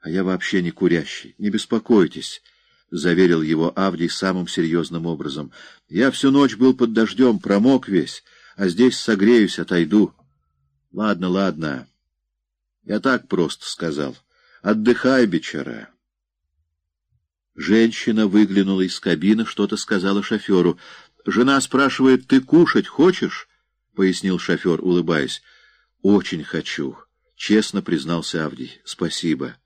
— А я вообще не курящий. Не беспокойтесь, — заверил его Авдий самым серьезным образом. — Я всю ночь был под дождем, промок весь, а здесь согреюсь, отойду. — Ладно, ладно. Я так просто сказал. Отдыхай, бичара. Женщина выглянула из кабины, что-то сказала шоферу. «Жена спрашивает, ты кушать хочешь?» — пояснил шофер, улыбаясь. «Очень хочу», — честно признался Авдий. «Спасибо».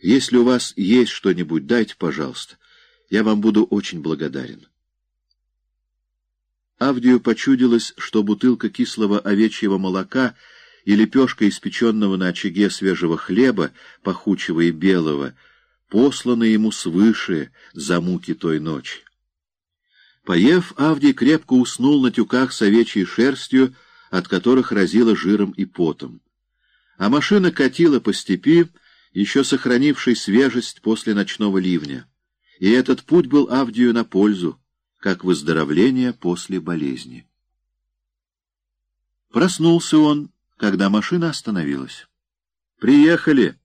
Если у вас есть что-нибудь, дайте, пожалуйста. Я вам буду очень благодарен. Авдию почудилось, что бутылка кислого овечьего молока и лепешка испеченного на очаге свежего хлеба, пахучего и белого, посланы ему свыше за муки той ночи. Поев, Авдий крепко уснул на тюках с овечьей шерстью, от которых разило жиром и потом. А машина катила по степи, еще сохранивший свежесть после ночного ливня, и этот путь был Авдию на пользу, как выздоровление после болезни. Проснулся он, когда машина остановилась. «Приехали!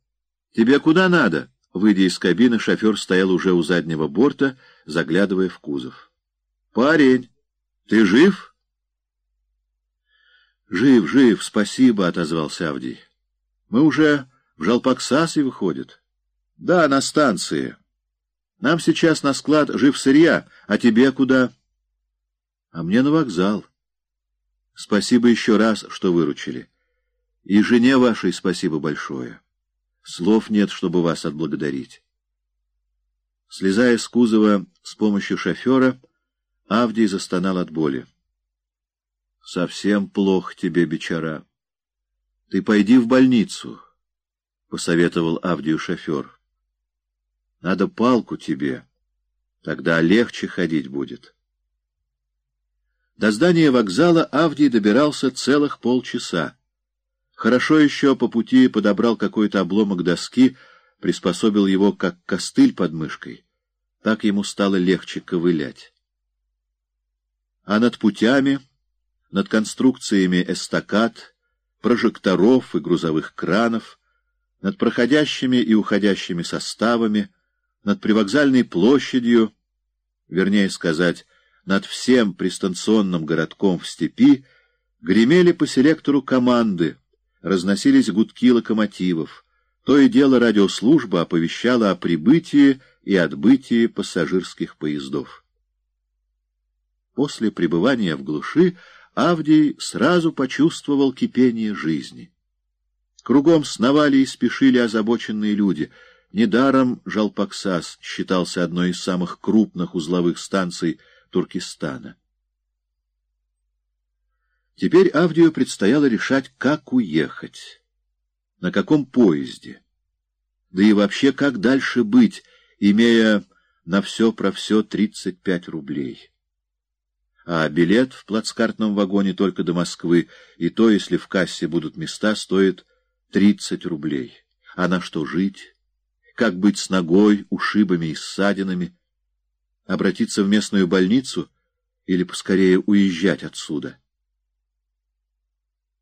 Тебе куда надо?» Выйдя из кабины, шофер стоял уже у заднего борта, заглядывая в кузов. «Парень, ты жив?» «Жив, жив, спасибо», — отозвался Авдий. «Мы уже в Жалпаксасе выходит? Да, на станции. Нам сейчас на склад жив сырья, а тебе куда? А мне на вокзал. Спасибо еще раз, что выручили. И жене вашей спасибо большое. Слов нет, чтобы вас отблагодарить. Слезая с кузова с помощью шофера, Авдий застонал от боли. — Совсем плохо тебе, бичара. Ты пойди в больницу посоветовал Авдию шофер. — Надо палку тебе, тогда легче ходить будет. До здания вокзала Авдий добирался целых полчаса. Хорошо еще по пути подобрал какой-то обломок доски, приспособил его как костыль под мышкой. Так ему стало легче ковылять. А над путями, над конструкциями эстакад, прожекторов и грузовых кранов — над проходящими и уходящими составами, над привокзальной площадью, вернее сказать, над всем пристанционным городком в степи, гремели по селектору команды, разносились гудки локомотивов. То и дело радиослужба оповещала о прибытии и отбытии пассажирских поездов. После пребывания в глуши Авдий сразу почувствовал кипение жизни. Кругом сновали и спешили озабоченные люди. Недаром Жалпаксас считался одной из самых крупных узловых станций Туркестана. Теперь Авдию предстояло решать, как уехать, на каком поезде, да и вообще, как дальше быть, имея на все про все 35 рублей. А билет в плацкартном вагоне только до Москвы, и то, если в кассе будут места, стоит Тридцать рублей. А на что жить? Как быть с ногой, ушибами и ссадинами? Обратиться в местную больницу или поскорее уезжать отсюда?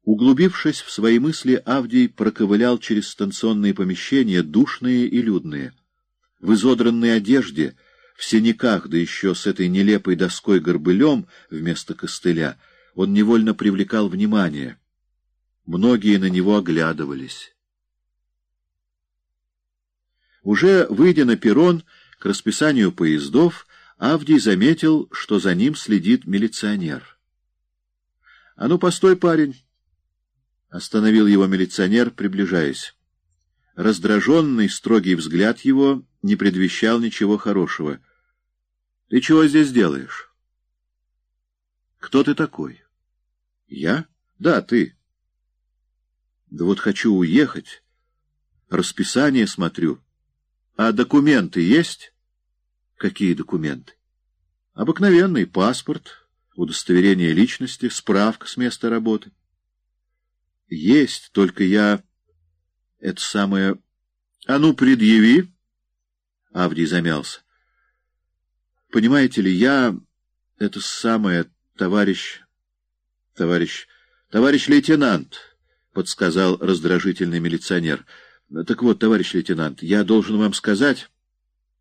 Углубившись в свои мысли, Авдий проковылял через станционные помещения, душные и людные. В изодранной одежде, в синяках, да еще с этой нелепой доской-горбылем вместо костыля, он невольно привлекал внимание — Многие на него оглядывались. Уже выйдя на перрон к расписанию поездов, Авдий заметил, что за ним следит милиционер. — А ну, постой, парень! — остановил его милиционер, приближаясь. Раздраженный, строгий взгляд его не предвещал ничего хорошего. — Ты чего здесь делаешь? — Кто ты такой? — Я? — Да, ты. — да вот хочу уехать. Расписание смотрю. А документы есть? Какие документы? Обыкновенный паспорт, удостоверение личности, справка с места работы. Есть, только я... Это самое... А ну, предъяви. Авдий замялся. Понимаете ли, я... Это самое, товарищ... Товарищ... Товарищ лейтенант... — подсказал раздражительный милиционер. — Так вот, товарищ лейтенант, я должен вам сказать...